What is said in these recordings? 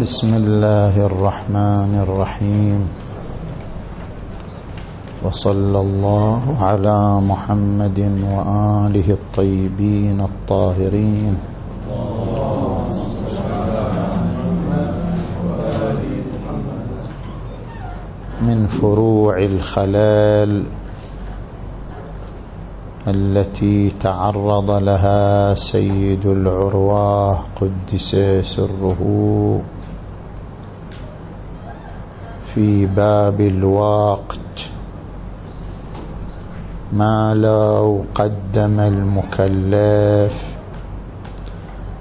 بسم الله الرحمن الرحيم. وصلى الله على محمد وآله الطيبين الطاهرين. من فروع الخلال التي تعرض لها سيد العرواه قدس سره. في باب الوقت ما لو قدم المكلف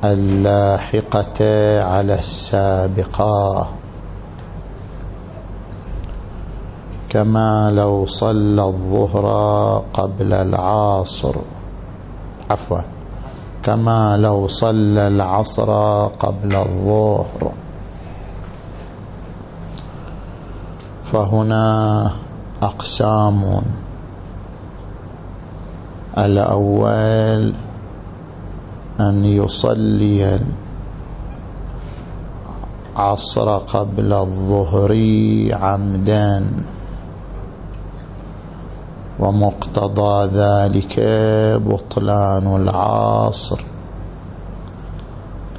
اللاحقة على السابقة. كما لو صلى الظهر قبل العصر. عفوا. كما لو صلى العصر قبل الظهر. فهنا أقسام. الأول أن يصلي عصر قبل الظهر عمدا ومقتضى ذلك بطلان العصر.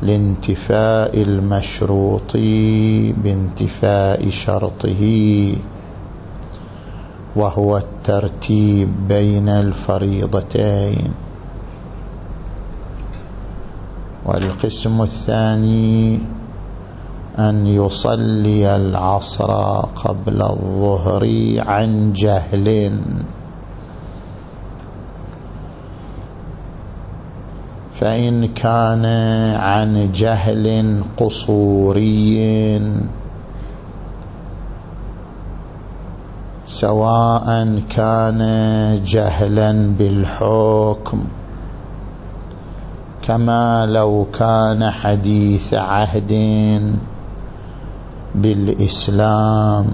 لانتفاء المشروط بانتفاء شرطه وهو الترتيب بين الفريضتين. والقسم الثاني أن يصلي العصر قبل الظهر عن جهل. فإن كان عن جهل قصوري سواء كان جهلا بالحكم كما لو كان حديث عهد بالإسلام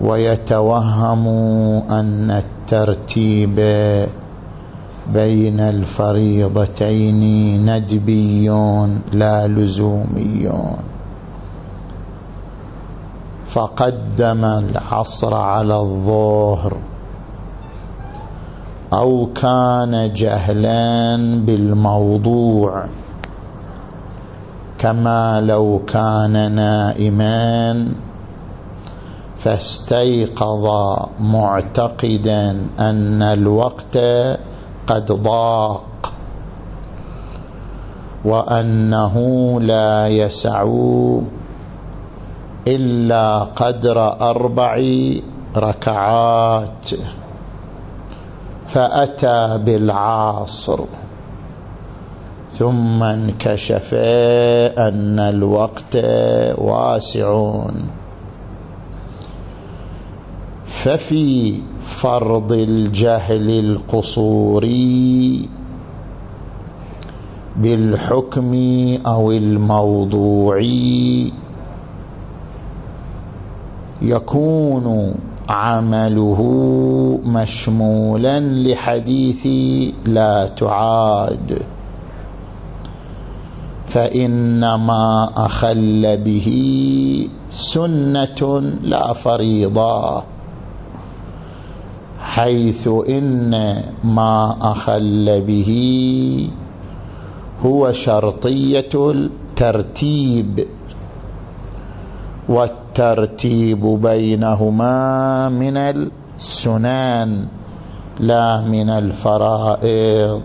ويتوهم أن الترتيب بين الفريضتين ندبي لا لزومي فقدم العصر على الظهر. أو كان جهلا بالموضوع. كما لو كان نائما فاستيقظ معتقدا أن الوقت قد ضاق وأنه لا يسع إلا قدر أربع ركعات فأتى بالعاصر ثم انكشف أن الوقت واسع ففي فرض الجهل القصوري بالحكم أو الموضوعي يكون عمله مشمولا لحديث لا تعاد. فإنما أخل به سنة لا فريضة. حيث إن ما أخل به هو شرطية الترتيب والترتيب بينهما من السنان لا من الفرائض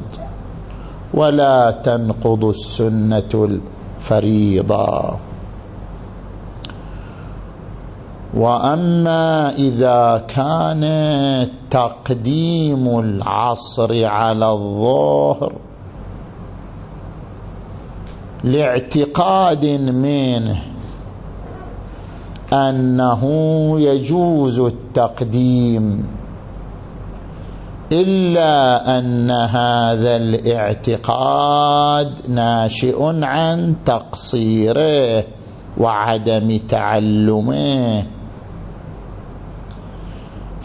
ولا تنقض السنة الفريضة. وأما إذا كان تقديم العصر على الظهر لاعتقاد منه أنه يجوز التقديم إلا أن هذا الاعتقاد ناشئ عن تقصيره وعدم تعلمه.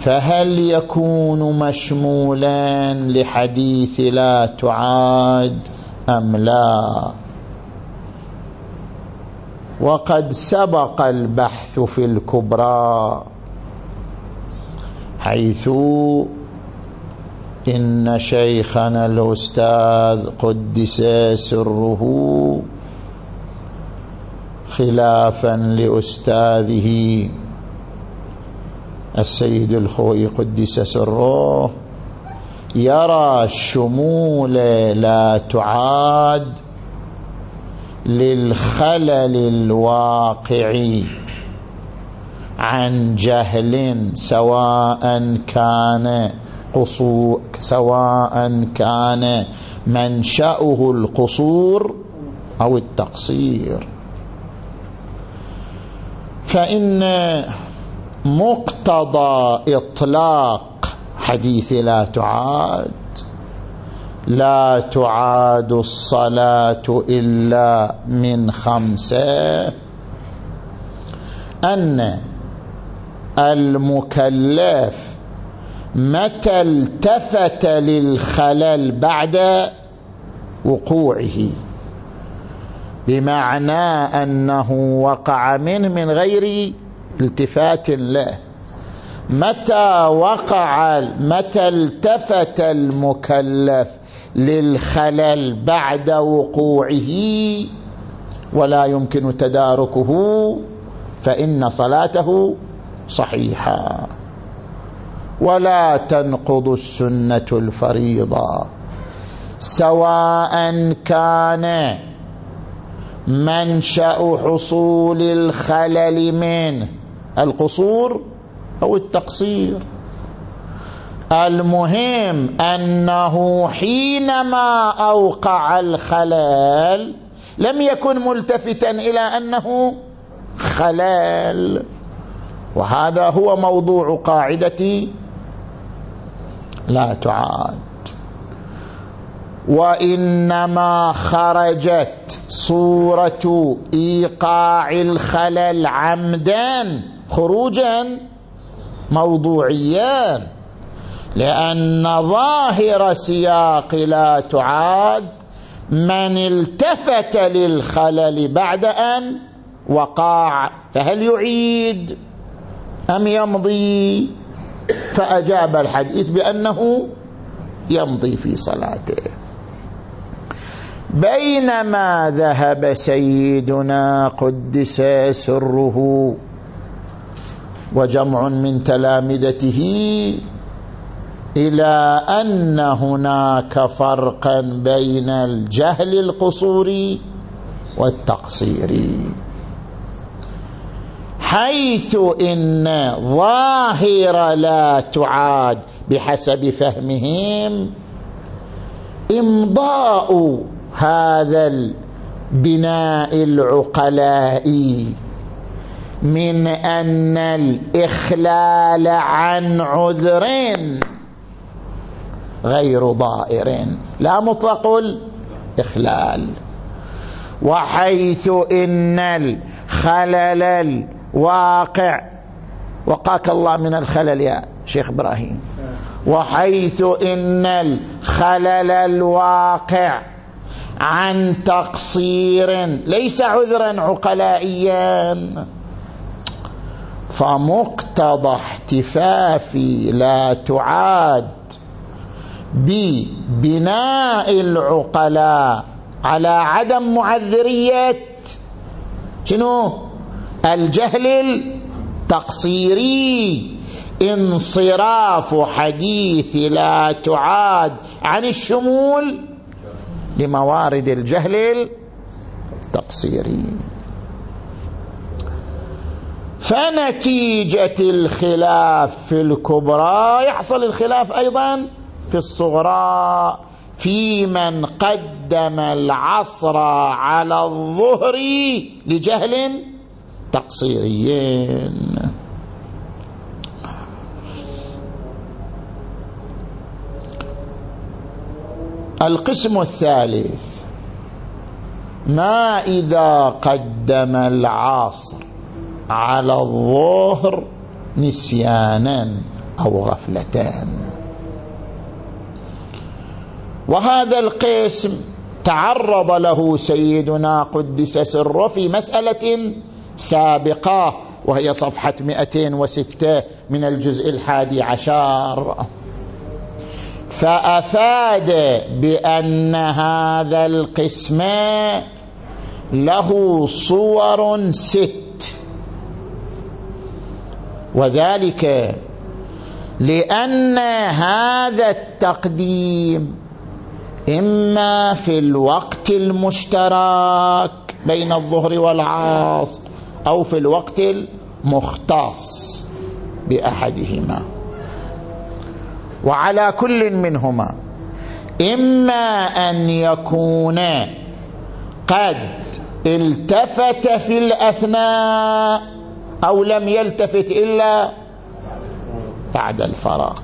فهل يكون مشمولا لحديث لا تعاد أم لا؟ وقد سبق البحث في الكبرى حيث إن شيخنا الأستاذ قدس سره خلافا لأستاذه السيد الخوي قدس سره يرى الشمول لا تعاد للخلل الواقع عن جهل سواء كان قصور سواء كان منشأه القصور أو التقصير. فإن مقتضى إطلاق حديث لا تعاد. لا تعاد الصلاة إلا من خمسة. أن المكلف متى التفت للخلل بعد وقوعه بمعنى أنه وقع منه من غير التفات له. متى وقع متى التفت المكلف للخلل بعد وقوعه ولا يمكن تداركه فإن صلاته صحيحة. ولا تنقض السنة الفريضة. سواء كان منشأ حصول الخلل من القصور أو التقصير. المهم أنه حينما أوقع الخلل لم يكن ملتفتا إلى أنه خلل وهذا هو موضوع قاعدة لا تعاد. وإنما خرجت صورة إيقاع الخلل عمدا. خروجا موضوعيا. لأن ظاهر سياق لا تعاد من التفت للخلل بعد أن وقع فهل يعيد أم يمضي؟ فأجاب الحديث بأنه يمضي في صلاته. بينما ذهب سيدنا قدس سره وجمع من تلامذته إلى أن هناك فرقا بين الجهل القصوري والتقصيري حيث إن ظاهر لا تعاد بحسب فهمهم إمضاء هذا البناء العقلائي من أن الإخلال عن عذر غير ضائر. لا مطلق الإخلال. وحيث إن الخلل الواقع وقاك الله من الخلل يا شيخ إبراهيم. وحيث إن الخلل الواقع عن تقصير ليس عذرا عقلائيا. فمقتضى احتفاف لا تعاد ببناء العقلاء على عدم معذرية. شنو؟ الجهل التقصيري. انصراف حديث لا تعاد عن الشمول لموارد الجهل التقصيري. فنتيجة الخلاف في الكبرى يحصل الخلاف أيضا في الصغرى في من قدم العصر على الظهر لجهل تقصيريين. القسم الثالث ما إذا قدم العصر على الظهر نسيانا أو غفلتان. وهذا القسم تعرض له سيدنا قدس سره في مسألة سابقة وهي صفحة 206 من الجزء الحادي عشر. فأفاد بأن هذا القسم له صور ست. وذلك لأن هذا التقديم إما في الوقت المشترك بين الظهر والعصر أو في الوقت المختص بأحدهما. وعلى كل منهما إما أن يكون قد التفت في الأثناء أو لم يلتفت إلا بعد الفراغ.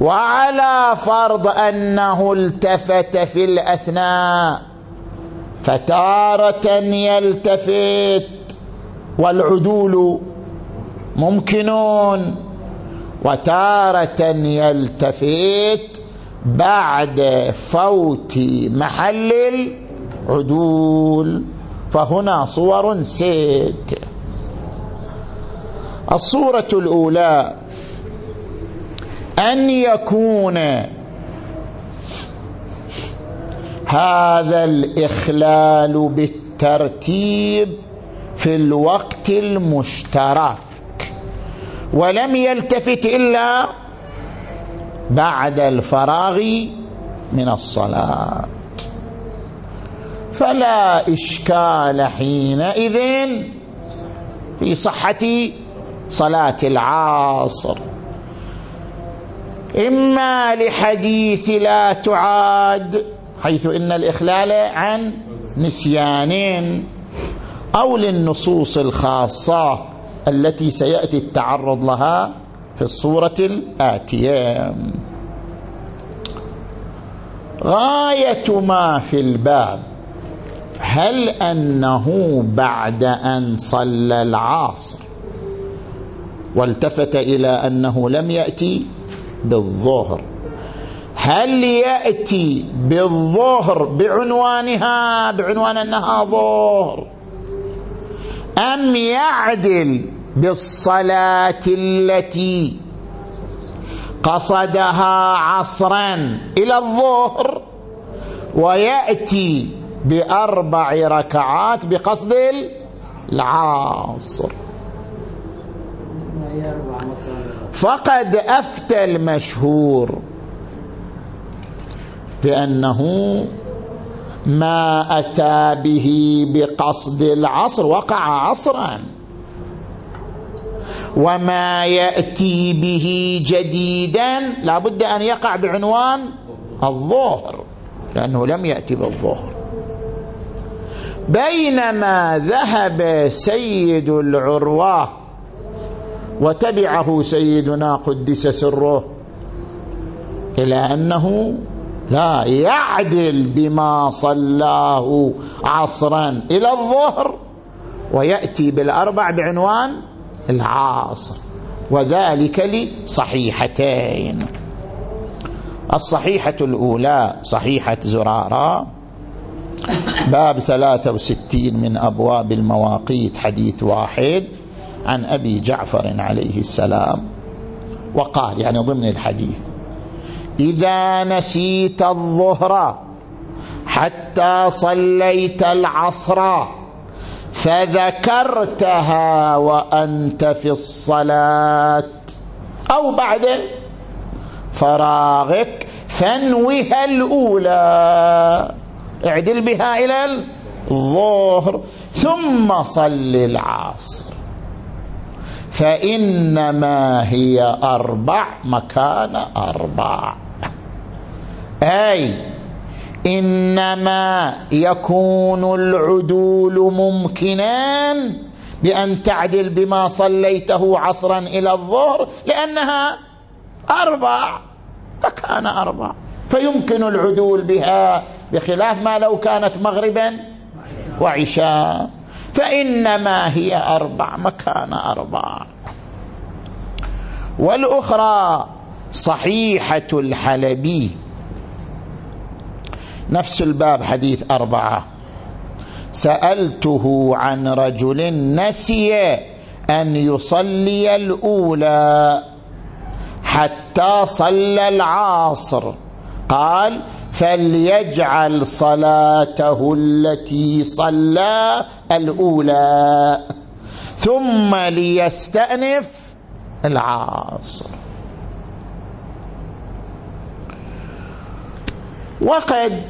وعلى فرض أنه التفت في الأثناء فتارة يلتفت والعدول ممكنون وتارة يلتفت بعد فوت محل العدول. فهنا صور ست الصورة الأولى أن يكون هذا الإخلال بالترتيب في الوقت المشترك ولم يلتفت إلا بعد الفراغ من الصلاة. فلا إشكال حينئذ في صحة صلاة العصر إما لحديث لا تعاد حيث إن الإخلال عن نسيان أو للنصوص الخاصة التي سيأتي التعرض لها في الصورة الآتية. غاية ما في الباب هل أنه بعد أن صلى العصر؟ والتفت إلى أنه لم يأتي بالظهر هل يأتي بالظهر بعنوانها؟ بعنوان أنها ظهر أم يعدل بالصلاة التي قصدها عصرا إلى الظهر ويأتي بأربع ركعات بقصد العصر؟ فقد أفتى المشهور بأنه ما أتى به بقصد العصر وقع عصرا. وما يأتي به جديدا لا بد أن يقع بعنوان الظهر لأنه لم يأتي بالظهر بينما ذهب سيد العروة وتبعه سيدنا قدس سره إلى أنه لا يعدل بما صلاه عصرا إلى الظهر ويأتي بالأربع بعنوان العاصر وذلك لصحيحتين. الصحيحة الأولى صحيحة زرارة باب 63 من أبواب المواقيت حديث واحد. عن أبي جعفر عليه السلام. وقال يعني ضمن الحديث إذا نسيت الظهر حتى صليت العصر فذكرتها وأنت في الصلاة. أو بعد فراغك فانوها الأولى. اعدل بها إلى الظهر ثم صل العصر. فإنما هي أربع مكان أربع. أي إنما يكون العدول ممكنا بأن تعدل بما صليته عصرا إلى الظهر لأنها أربع فكان أربع. فيمكن العدول بها بخلاف ما لو كانت مغربا وعشاء. فإنما هي أربع مكان أربع. والأخرى صحيحة الحلبي. نفس الباب حديث أربعة. سألته عن رجل نسي أن يصلي الأولى حتى صلى العصر. قال فليجعل صلاته التي صلى الأولى ثم ليستأنف العصر وقد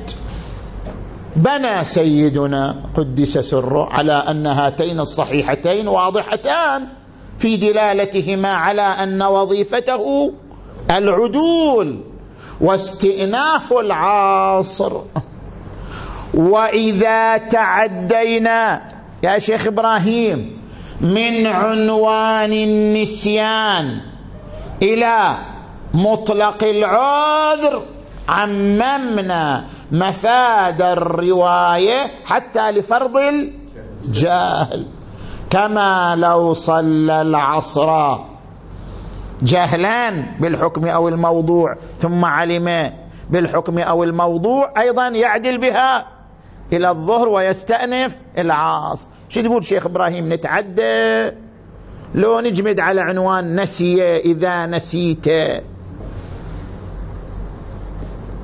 بنى سيدنا قدس سره على أن هاتين الصحيحتين واضحتان في دلالتهما على أن وظيفته العدول. واستئناف العاصر وإذا تعدينا يا شيخ إبراهيم من عنوان النسيان إلى مطلق العذر عممنا مفاد الرواية حتى لفرض الجاهل كما لو صلى العصر جهلان بالحكم أو الموضوع ثم علم بالحكم أو الموضوع أيضا يعدل بها إلى الظهر ويستأنف العاص. شو تقول شيخ إبراهيم؟ نتعدى؟ لو نجمد على عنوان نسي إذا نسيت.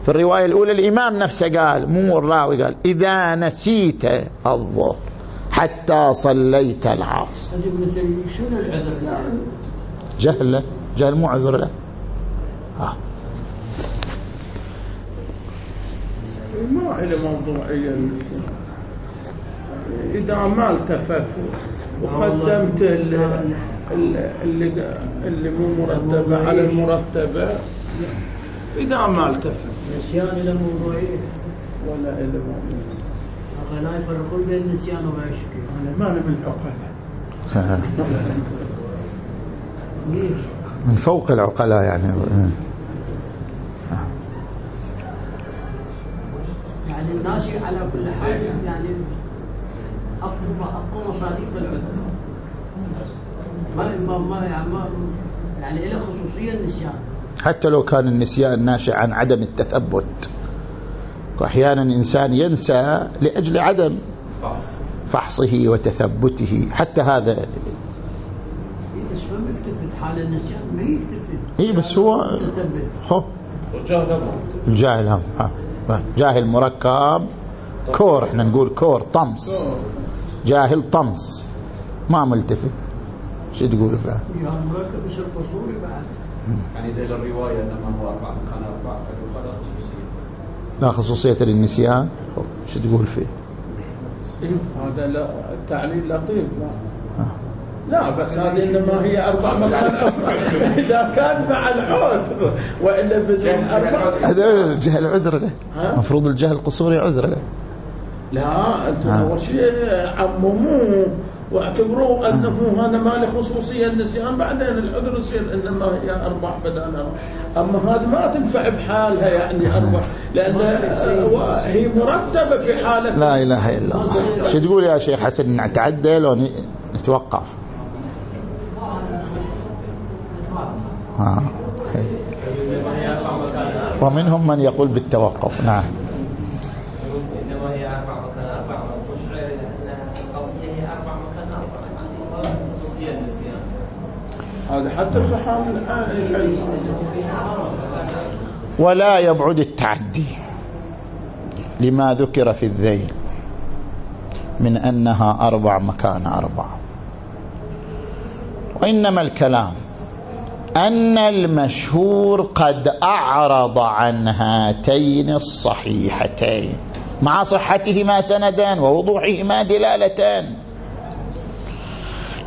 في الرواية الأولى الإمام نفسه قال مو الراوي قال إذا نسيت الظهر حتى صليت العصر شنو جهل مو عذر له آه. ما إلى موضوعية إذا ما التفت وقدمت اللي, اللي, اللي مو مرتبة على المرتبة إذا ما التفت. نسيان إلى موضوعية ولا إلى موضوعية لا يفرقون بين النسيان وما يشكي أنا ما من العقلاء من فوق العقلاء يعني. يعني الناشئ على كل حال يعني أقوى أقوى مصادق العذر ما ما يعني ما يعني له خصوصية النسيان. حتى لو كان النسيان ناشئ عن عدم التثبت وأحيانا إنسان ينسى لأجل عدم فحصه وتثبته. حتى هذا حال النسيان ما يلتفت اي بس هو خب الجاهل هم. جاهل مركب. كور إحنا نقول كور طمس. جاهل طمس. ما ملتفت. شو تقول فيها؟ مركب يصير قصوري بعد. يعني ذيل الرواية انما هو أربع مكان أربع هذا خصوصية. لا خصوصية للنسيان. شو تقول فيه؟ إيه، هذا لا تعليل لطيف لا بس هذه إنما هي أربع مكان إذا كان مع العذر وإلا بدون أربع. هذا الجهل عذر له. المفروض الجهل القصوري عذر له. لا أنتم أول شيء عمموه واعتبروه أنه هذا ما له خصوصية النسيان بعدين العذر يصير إنما هي أربع بدل أما هذه ما تنفع بحالها يعني أربع لأن هي مرتبة في حالة. لا إله إلا الله. شو تقول يا شيخ حسن نتعدل ونتوقف آه. ومنهم من يقول بالتوقف. نعم. هذا حتى ولا يبعد التعدي لما ذكر في الذيل من أنها أربع مكان أربع. وإنما الكلام أن المشهور قد أعرض عن هاتين الصحيحتين مع صحتهما سندان ووضوحهما دلالتان.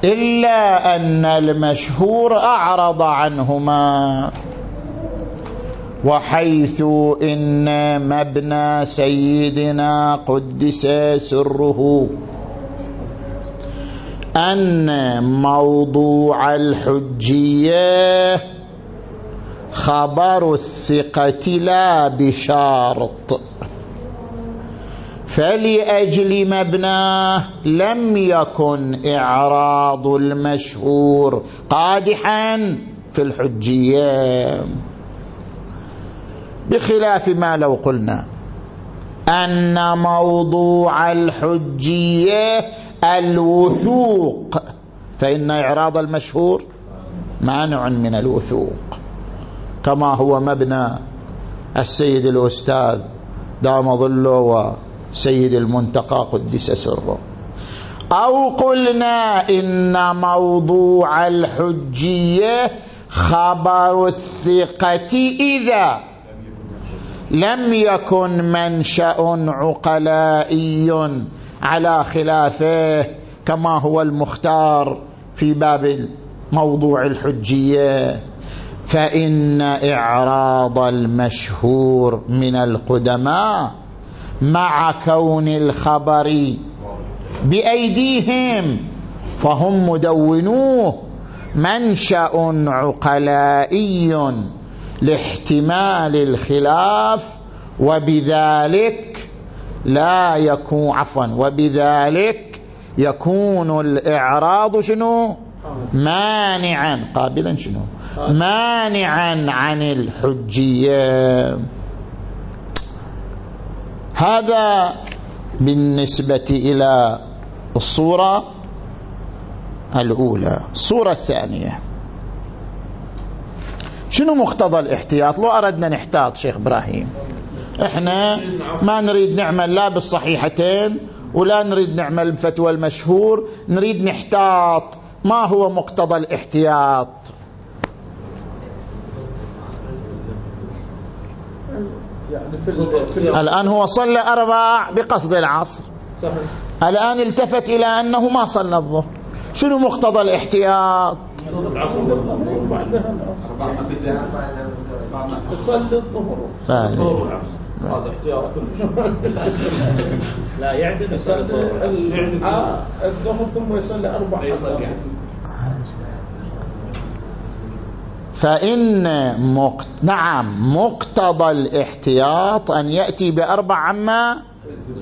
إلا أن المشهور أعرض عنهما وحيث إن مبنى سيدنا قدس سره. أن موضوع الحجية خبر الثقة لا بشرط فلأجل مبناه لم يكن إعراض المشهور قادحا في الحجية. بخلاف ما لو قلنا. أن موضوع الحجية الوثوق. فإن إعراض المشهور مانع من الوثوق. كما هو مبنى السيد الأستاذ دام ظله وسيد المنتقى قدس سره. أو قلنا إن موضوع الحجية خبر الثقة إذا لم يكن منشأ عقلائي على خلافه كما هو المختار في باب موضوع الحجية. فإن إعراض المشهور من القدماء مع كون الخبر بأيديهم فهم مدونوه منشأ عقلائي لاحتمال الخلاف وبذلك لا يكون عفوا وبذلك يكون الإعراض شنو؟ مانعا قابلا شنو؟ مانعا عن الحجية. هذا بالنسبة إلى الصورة الأولى. الصورة الثانية. شنو مقتضى الاحتياط؟ لو أردنا نحتاط شيخ إبراهيم. إحنا ما نريد نعمل لا بالصحيحتين ولا نريد نعمل بفتوى المشهور نريد نحتاط. ما هو مقتضى الاحتياط؟ يعني في الآن هو صلى أربع بقصد العصر. صحيح. الآن التفت إلى أنه ما صلى الظهر. شنو مقتضى الاحتياط؟ تصلي الظهر لا يصلي ال- الظهر ثم يصلي أربع فإن مقت... نعم مقتضى الاحتياط أن يأتي بأربع عما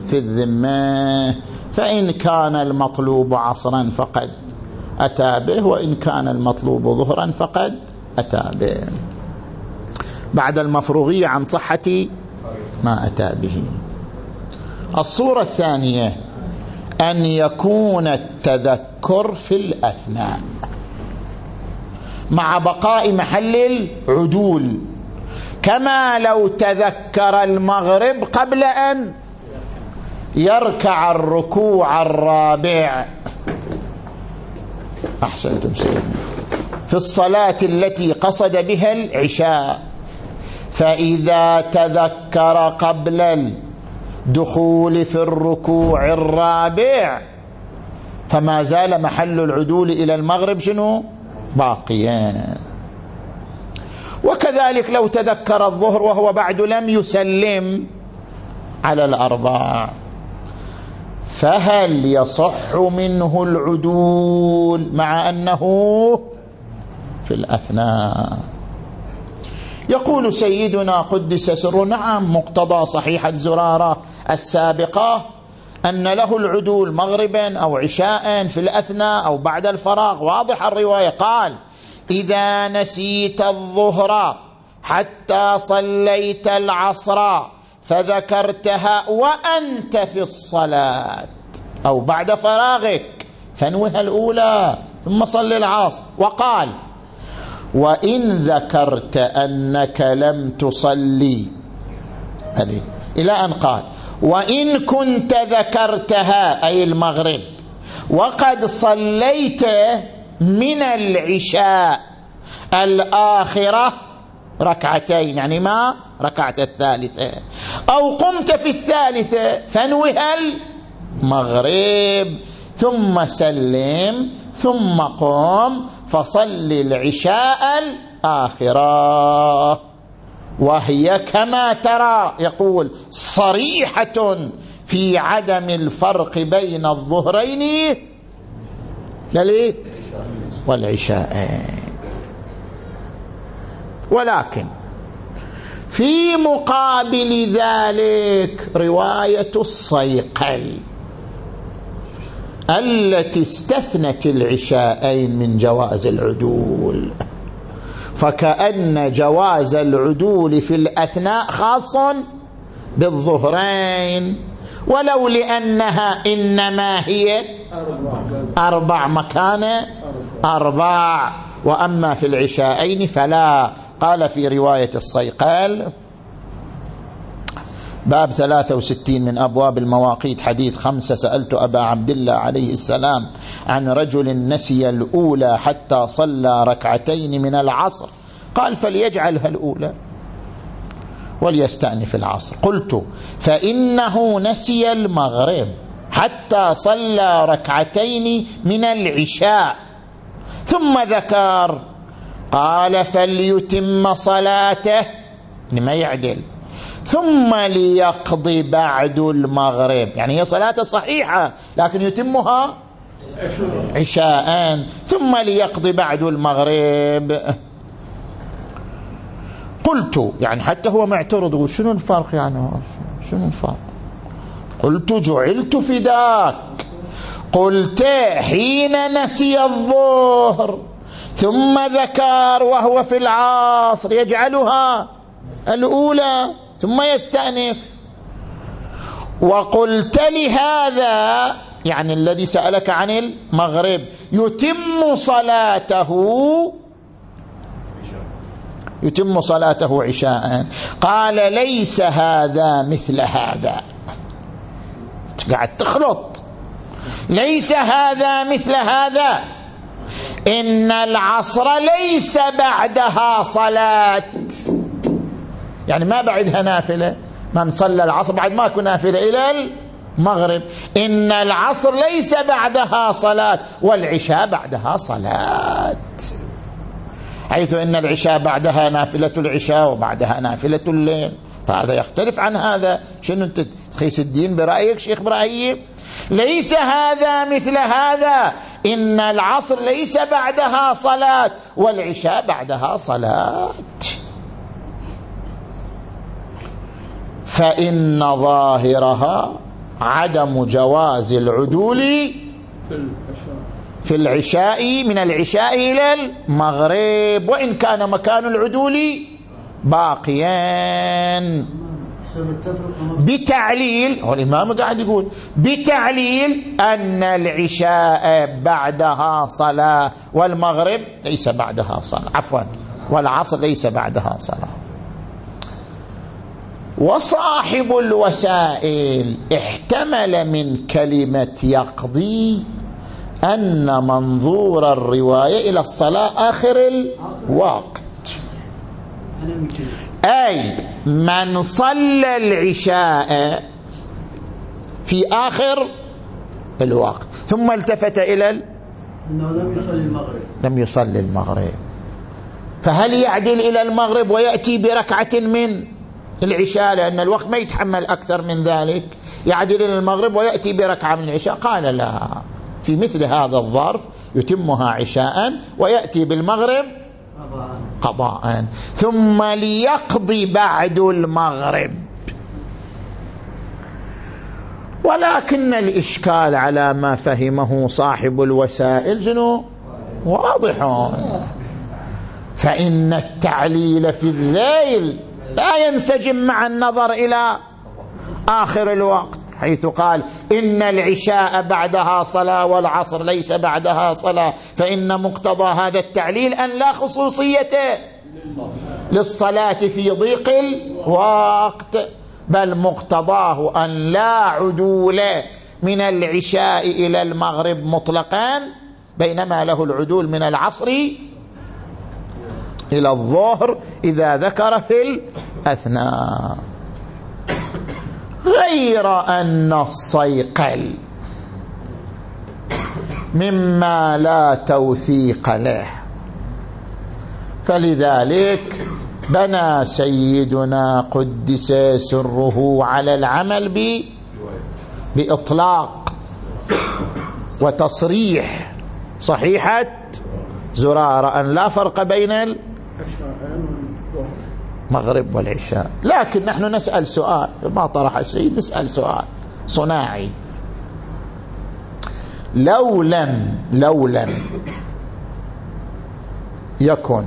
في الذمة فإن كان المطلوب عصرا فقد أتى به وإن كان المطلوب ظهرا فقد أتى به. بعد المفروغية عن صحة ما أتى به. الصورة الثانية أن يكون التذكر في الأثناء مع بقاء محل العدول كما لو تذكر المغرب قبل أن يركع الركوع الرابع. أحسنتم سيدنا. في الصلاة التي قصد بها العشاء فإذا تذكر قبل الدخول في الركوع الرابع فما زال محل العدول إلى المغرب شنو؟ باقيا وكذلك لو تذكر الظهر وهو بعد لم يسلم على الأربع. فهل يصح منه العدول مع أنه في الأثناء؟ يقول سيدنا قدس سر نعم مقتضى صحيحة زرارة السابقة أن له العدول مغربا أو عشاء في الأثناء أو بعد الفراغ. واضح الرواية. قال إذا نسيت الظهر حتى صليت العصر فذكرتها وأنت في الصلاة. أو بعد فراغك. فانوها الأولى. ثم صل العصر. وقال وإن ذكرت أنك لم تصلي. إلى أن قال وإن كنت ذكرتها أي المغرب. وقد صليت من العشاء. الآخرة ركعتين. يعني ما؟ ركعت الثالثة أو قمت في الثالثة فانوها المغرب. ثم سلم ثم قم فصل العشاء الآخرة. وهي كما ترى يقول صريحة في عدم الفرق بين الظهرين لليه والعشاءين ولكن في مقابل ذلك رواية الصيقل التي استثنت العشاءين من جواز العدول. فكأن جواز العدول في الأثناء خاص بالظهرين ولو لأنها إنما هي أربع مكان أربع. وأما في العشاءين فلا. قال في رواية الصيقال باب 63 من أبواب المواقيت حديث خمسة سألت أبا عبد الله عليه السلام عن رجل نسي الأولى حتى صلى ركعتين من العصر. قال فليجعلها الأولى وليستأنف العصر. قلت فإنه نسي المغرب حتى صلى ركعتين من العشاء ثم ذكر قال فليتم صلاته. لما يعدل. ثم ليقضي بعد المغرب. يعني هي صلاة صحيحة لكن يتمها عشاء. ثم ليقضي بعد المغرب. قلت يعني حتى هو معترض يقول شنو الفرق يعني؟ شنو الفرق؟ قلت جعلت فداك. قلت حين نسي الظهر. ثم ذكر وهو في العصر يجعلها الأولى ثم يستأنف. وقلت لهذا يعني الذي سألك عن المغرب يتم صلاته يتم صلاته عشاء. قال ليس هذا مثل هذا. قاعد تخلط. ليس هذا مثل هذا. إن العصر ليس بعدها صلاة. يعني ما بعدها نافلة. من صلى العصر بعد ماكو نافلة إلى المغرب. إن العصر ليس بعدها صلاة والعشاء بعدها صلاة. حيث إن العشاء بعدها نافلة العشاء وبعدها نافلة الليل. فهذا يختلف عن هذا. شنو انت تخيس الدين برأيك شيخ إبراهيم ليس هذا مثل هذا. إن العصر ليس بعدها صلاة والعشاء بعدها صلاة. فإن ظاهرها عدم جواز العدول في العشاء من العشاء إلى المغرب. وإن كان مكان العدول باقيا. بتعليل هو الإمام قاعد يقول بتعليل أن العشاء بعدها صلاة والمغرب ليس بعدها صلاة عفوا والعصر ليس بعدها صلاة. وصاحب الوسائل احتمل من كلمة يقضي أن منظور الرواية إلى الصلاة آخر الوقت. أي من صلى العشاء في آخر الوقت ثم التفت إلى ال... لم يصلي المغرب. لم يصلي المغرب. فهل يعدل إلى المغرب ويأتي بركعة من العشاء؟ لأن الوقت ما يتحمل أكثر من ذلك. يعدل إلى المغرب ويأتي بركعة من العشاء. قال لا. في مثل هذا الظرف يتمها عشاء ويأتي بالمغرب قضاء. ثم ليقضي بعد المغرب. ولكن الإشكال على ما فهمه صاحب الوسائل جنو واضح. فإن التعليل في الليل لا ينسجم مع النظر إلى آخر الوقت. حيث قال إن العشاء بعدها صلاة والعصر ليس بعدها صلاة فإن مقتضى هذا التعليل أن لا خصوصية للصلاة في ضيق الوقت بل مقتضاه أن لا عدول من العشاء إلى المغرب مطلقا بينما له العدول من العصر إلى الظهر إذا ذكر في الأثناء. غير أن الصيقل مما لا توثيق له. فلذلك بنى سيدنا قدس سره على العمل ب بإطلاق وتصريح صحيحة زرارة. أن لا فرق بين المغرب والعشاء. لكن نحن نسأل سؤال. ما طرح السيد نسأل سؤال. صناعي. لو لم لو لم يكن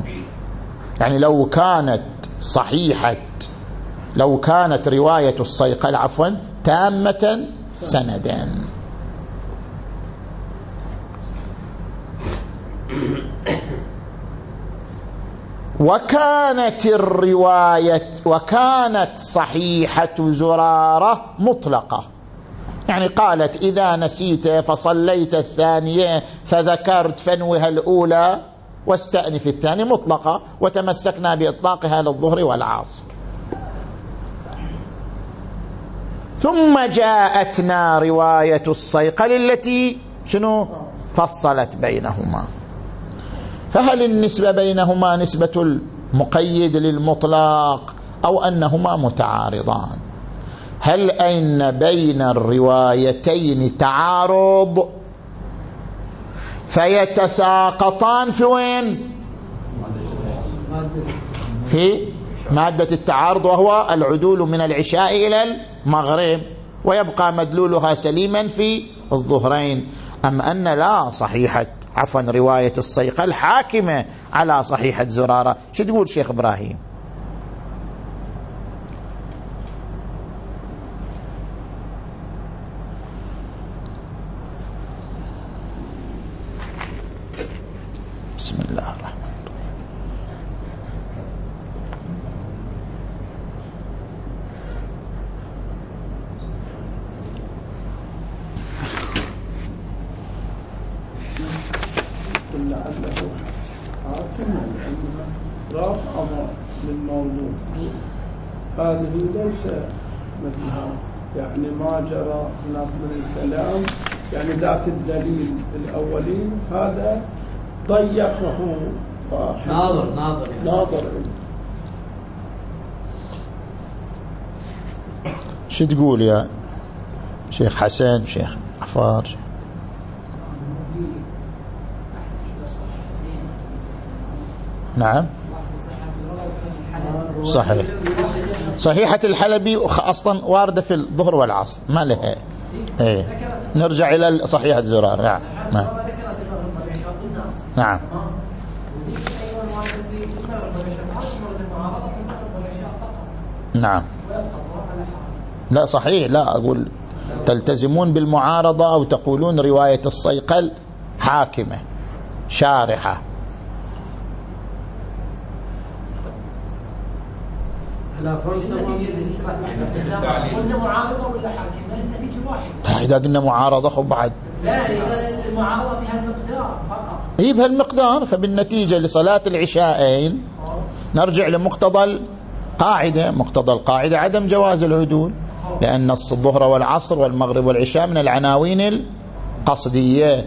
يعني لو كانت صحيحة لو كانت رواية الصيقل عفوا تامة سندا. وكانت الرواية وكانت صحيحة زرارة مطلقة. يعني قالت إذا نسيت فصليت الثانية فذكرت فنوها الأولى واستأنف الثانية مطلقة وتمسكنا بإطلاقها للظهر والعصر. ثم جاءتنا رواية الصيقل التي شنو؟ فصلت بينهما. فهل النسبة بينهما نسبة المقيد للمطلق أو أنهما متعارضان؟ هل أين بين الروايتين تعارض؟ فيتساقطان في وين؟ في مادة التعارض وهو العدول من العشاء إلى المغرب ويبقى مدلولها سليما في الظهرين. أم أن لا؟ صحيحة. عفوا رواية الصيقة الحاكمة على صحيحة زرارة شو تقول شيخ إبراهيم؟ بسم الله الرحمن الرحيم لعله حاكم لأنها رافعة للموضوع هذه ليس مثلها. يعني ما جرى هناك من الكلام. يعني ذاك الدليل الأولي هذا ضيقه ناظر ناظر يعني. ناظر. شو تقول يا شيخ حسن شيخ عفار؟ نعم. صحيح. صحيحة الحلبي أصلا واردة في الظهر والعصر. ما لها إيه. نرجع إلى صحيحة زرار. نعم. نعم. نعم. نعم. لا صحيح. لا أقول تلتزمون بالمعارضة أو تقولون رواية الصيقل حاكمة شارحة. فرض قلنا معارضة ولا حاكمة النتيجة واحدة. إذا قلنا معارضة خب بعد. لا إذا المعارضة بها المقدار فقط. هي بهالمقدار. فبالنتيجة لصلاة العشاءين نرجع لمقتضى القاعدة. مقتضى القاعدة عدم جواز العدول لأن الظهر والعصر والمغرب والعشاء من العناوين القصدية.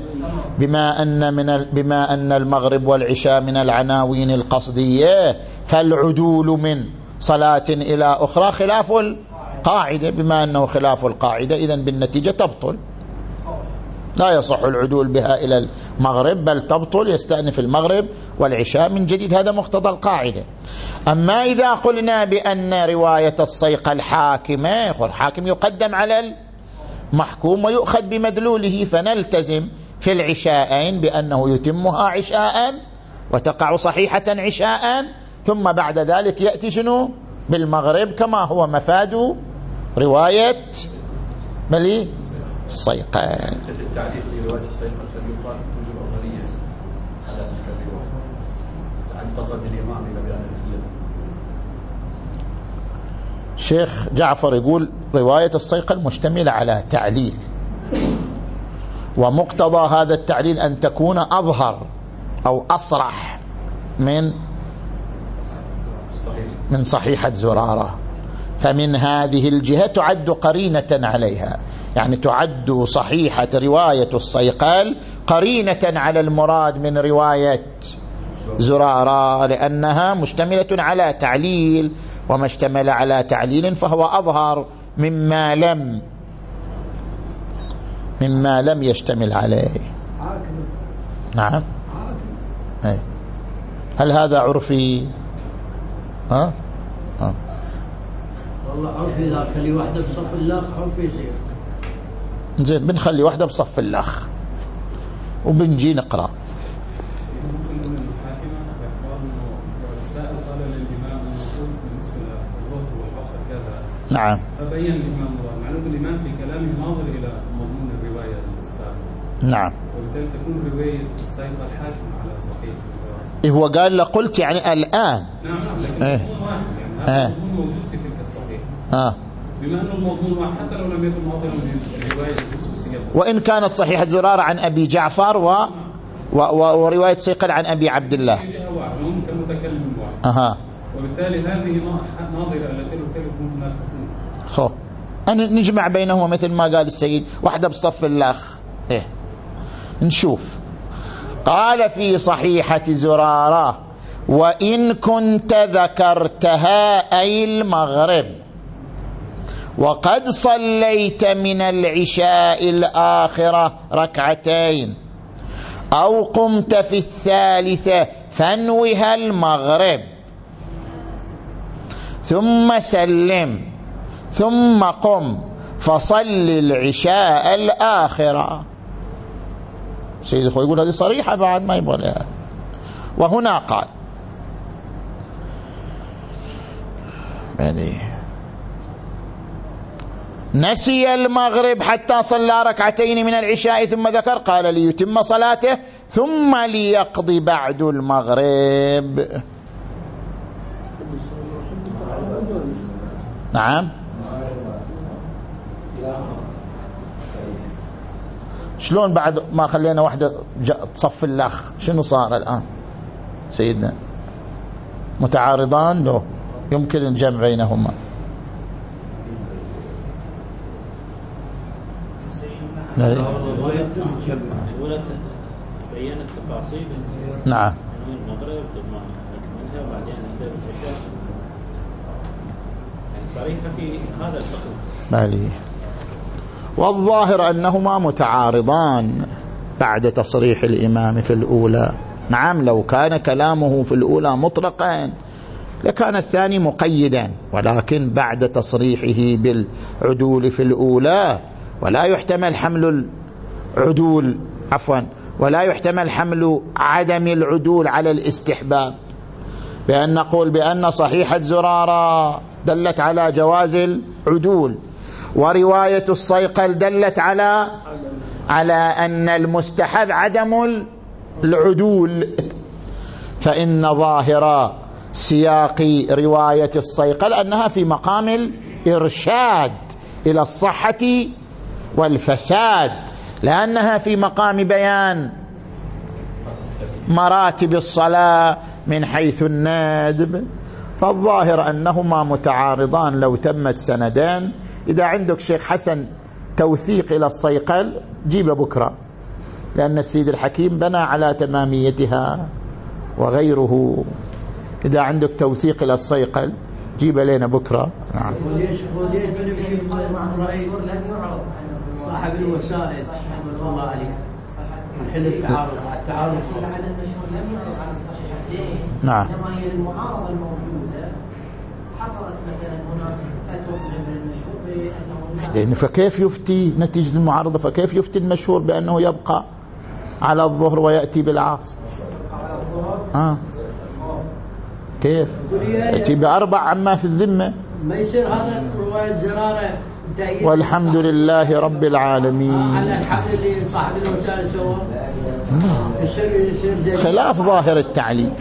بما أن من ال- بما أن المغرب والعشاء من العناوين القصدية فالعدول من. صلاة إلى أخرى خلاف القاعدة بما أنه خلاف القاعدة إذن بالنتيجة تبطل. لا يصح العدول بها إلى المغرب بل تبطل يستأنف المغرب والعشاء من جديد. هذا مقتضى القاعدة. أما إذا قلنا بأن رواية الصيقة الحاكمة الحاكم يقدم على المحكوم ويؤخذ بمدلوله فنلتزم في العشاءين بأنه يتمها عشاء وتقع صحيحة عشاء ثم بعد ذلك يأتي شنو؟ بالمغرب كما هو مفاد رواية ملي الصيقة لرواية يقال عن قصد الإمام إلى شيخ جعفر يقول رواية الصيقل مشتملة على تعليل. ومقتضى هذا التعليل أن تكون أظهر أو أصرح من من صحيحة زرارة. فمن هذه الجهة تعد قرينة عليها. يعني تعد صحيحة رواية الصيقال قرينة على المراد من رواية زرارة لأنها مشتملة على تعليل وما اشتمل على تعليل فهو أظهر مما لم مما لم يشتمل عليه. نعم. أي. هل هذا عرفي؟ ها؟ ها. والله عرفي إذا خلي واحدة بصف الله عرفي يصير. زين بنخلي واحدة بصف الأخ. وبنجي كذا نعم. فبين الإمام الله معلوم الإمام في كلامه ناظر إلى مضمون الرواية السابقة نعم. وبالتالي تكون رواية السيد الحاكم على صحيح. إيه هو قال لقلت يعني الآن. نعم. إيه. الصحيح آه. بما أنه المضمون واحد حتى لو لم يكن ناظرا للرواية الخصوصية. وإن كانت صحيحة زرارة عن أبي جعفر و... و... و... ورواية صيقل عن أبي عبد الله. أها. وبالتالي هذه نا- ناظرة التي هناك حكم خو. أن نجمع بينهما مثل ما قال السيد واحدة بصف الأخ. إيه. نشوف. قال في صحيحة زرارة وإن كنت ذكرتها أي المغرب. وقد صليت من العشاء الآخرة ركعتين أو قمت في الثالثة فانوها المغرب. ثم سلم ثم قم فصل العشاء الآخرة. سيد الخوي يقول هذه صريحة بعد ما يبغى لها. وهنا قال. يعني نسي المغرب حتى صلى ركعتين من العشاء ثم ذكر قال ليتم صلاته ثم ليقضي بعد المغرب. نعم. شلون بعد ما خلينا واحدة تصف الأخ؟ شنو صار الآن؟ سيدنا متعارضان له. يمكن الجمع بينهما. نعم. نعم. يعني صريحة في هذا بالي والظاهر أنهما متعارضان بعد تصريح الإمام في الأولى. نعم لو كان كلامه في الأولى مطلقا لكان الثاني مقيدا ولكن بعد تصريحه بالعدول في الأولى ولا يحتمل حمل العدول عفوا ولا يحتمل حمل عدم العدول على الاستحباب. بأن نقول بأن صحيحة زرارة دلت على جواز العدول. ورواية الصيقل دلت على على أن المستحب عدم العدول. فإن ظاهر سياق رواية الصيقل أنها في مقام الإرشاد إلى الصحة والفساد لأنها في مقام بيان مراتب الصلاة من حيث الندب فالظاهر أنهما متعارضان لو تمت سندان إذا عندك شيخ حسن توثيق إلى الصيقل جيب بكرة. لأن السيد الحكيم بنى على تماميتها وغيره. إذا عندك توثيق إلى الصيقل جيب لنا بكرة. نعم. صاحب الوسائل الله التعارض على المشهور لم الصحيحتين نعم. هي المعارضه الموجوده حصلت مثلا هناك فتوى من المشهور بأنه لا فكيف يفتي نتيجة المعارضة؟ فكيف يفتي المشهور بأنه يبقى على الظهر ويأتي بالعصر؟ آه. كيف؟ يأتي بأربع عما في الذمة. ما يصير هذا رواية زرارة والحمد لله رب العالمين. على الحمل اللي صاحب الوسائل يصير دليل. خلاف ظاهر التعليم